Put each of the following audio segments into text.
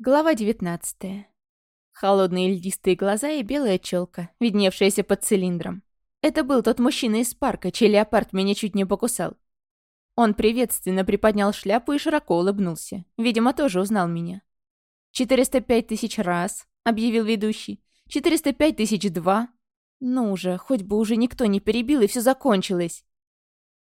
Глава 19. Холодные льдистые глаза и белая челка, видневшаяся под цилиндром. Это был тот мужчина из парка, чей леопард меня чуть не покусал. Он приветственно приподнял шляпу и широко улыбнулся. Видимо, тоже узнал меня. «405 тысяч раз», — объявил ведущий. «405 тысяч два». Ну уже, хоть бы уже никто не перебил, и все закончилось.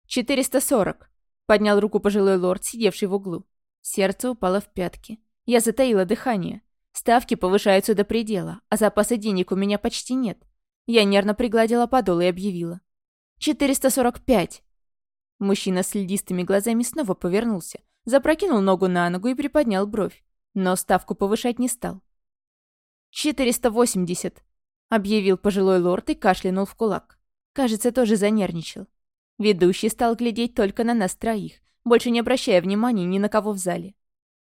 «440», — поднял руку пожилой лорд, сидевший в углу. Сердце упало в пятки. Я затаила дыхание. Ставки повышаются до предела, а запаса денег у меня почти нет. Я нервно пригладила подол и объявила. «445!» Мужчина с льдистыми глазами снова повернулся, запрокинул ногу на ногу и приподнял бровь, но ставку повышать не стал. «480!» — объявил пожилой лорд и кашлянул в кулак. Кажется, тоже занервничал. Ведущий стал глядеть только на нас троих, больше не обращая внимания ни на кого в зале.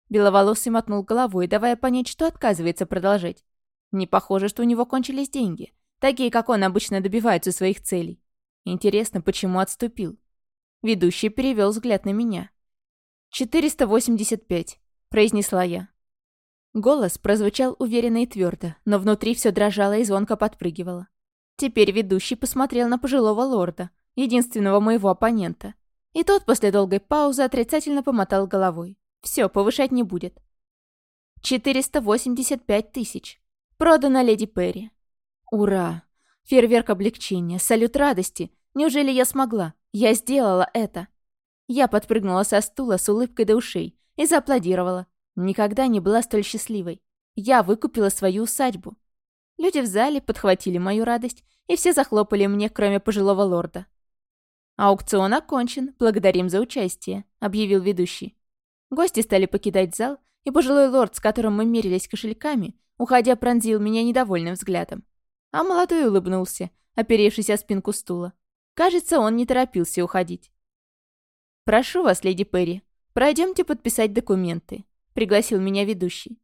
Беловолосый мотнул головой, давая понять, что отказывается продолжать. Не похоже, что у него кончились деньги. Такие, как он, обычно добиваются своих целей. Интересно, почему отступил? Ведущий перевел взгляд на меня. «485», — произнесла я. Голос прозвучал уверенно и твердо, но внутри все дрожало и звонко подпрыгивало. Теперь ведущий посмотрел на пожилого лорда, единственного моего оппонента. И тот после долгой паузы отрицательно помотал головой. Все, повышать не будет. 485 тысяч. Продано леди Перри. Ура! Фейерверк облегчения, салют радости. Неужели я смогла? Я сделала это. Я подпрыгнула со стула с улыбкой до ушей и зааплодировала. Никогда не была столь счастливой. Я выкупила свою усадьбу. Люди в зале подхватили мою радость, и все захлопали мне, кроме пожилого лорда. «Аукцион окончен, благодарим за участие», — объявил ведущий. Гости стали покидать зал, и пожилой лорд, с которым мы мерились кошельками, уходя, пронзил меня недовольным взглядом. А молодой улыбнулся, оперевшись о спинку стула. Кажется, он не торопился уходить. «Прошу вас, леди Перри, пройдемте подписать документы», — пригласил меня ведущий.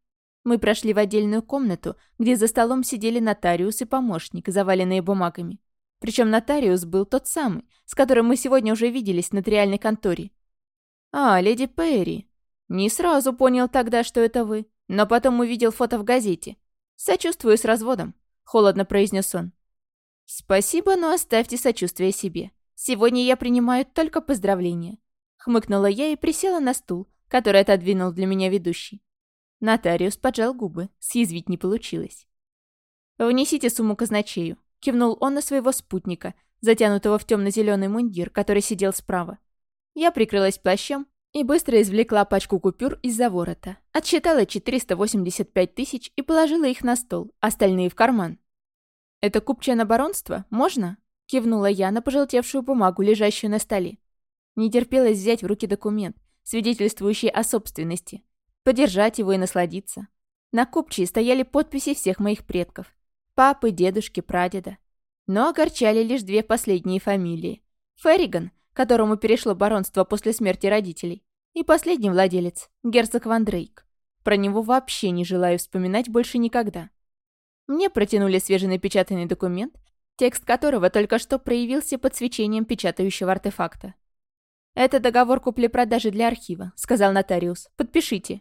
Мы прошли в отдельную комнату, где за столом сидели нотариус и помощник, заваленные бумагами. Причем нотариус был тот самый, с которым мы сегодня уже виделись в нотариальной конторе. «А, леди Перри», не сразу понял тогда, что это вы, но потом увидел фото в газете. «Сочувствую с разводом», — холодно произнес он. «Спасибо, но оставьте сочувствие себе. Сегодня я принимаю только поздравления». Хмыкнула я и присела на стул, который отодвинул для меня ведущий. Нотариус поджал губы, съязвить не получилось. «Внесите сумму казначею», — кивнул он на своего спутника, затянутого в темно-зеленый мундир, который сидел справа. Я прикрылась плащом и быстро извлекла пачку купюр из-за ворота. Отсчитала 485 тысяч и положила их на стол, остальные в карман. «Это купчее на баронство? Можно?» Кивнула я на пожелтевшую бумагу, лежащую на столе. Не терпелось взять в руки документ, свидетельствующий о собственности. Подержать его и насладиться. На купчие стояли подписи всех моих предков. Папы, дедушки, прадеда. Но огорчали лишь две последние фамилии. Ферриган, которому перешло баронство после смерти родителей, и последний владелец, герцог Ван Дрейк. Про него вообще не желаю вспоминать больше никогда. Мне протянули свеженапечатанный документ, текст которого только что проявился под свечением печатающего артефакта. «Это договор купли-продажи для архива», — сказал нотариус. «Подпишите».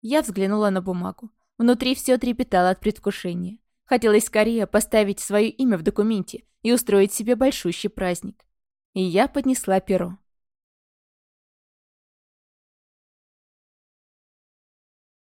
Я взглянула на бумагу. Внутри все трепетало от предвкушения. Хотелось скорее поставить свое имя в документе и устроить себе большущий праздник. И я поднесла перо.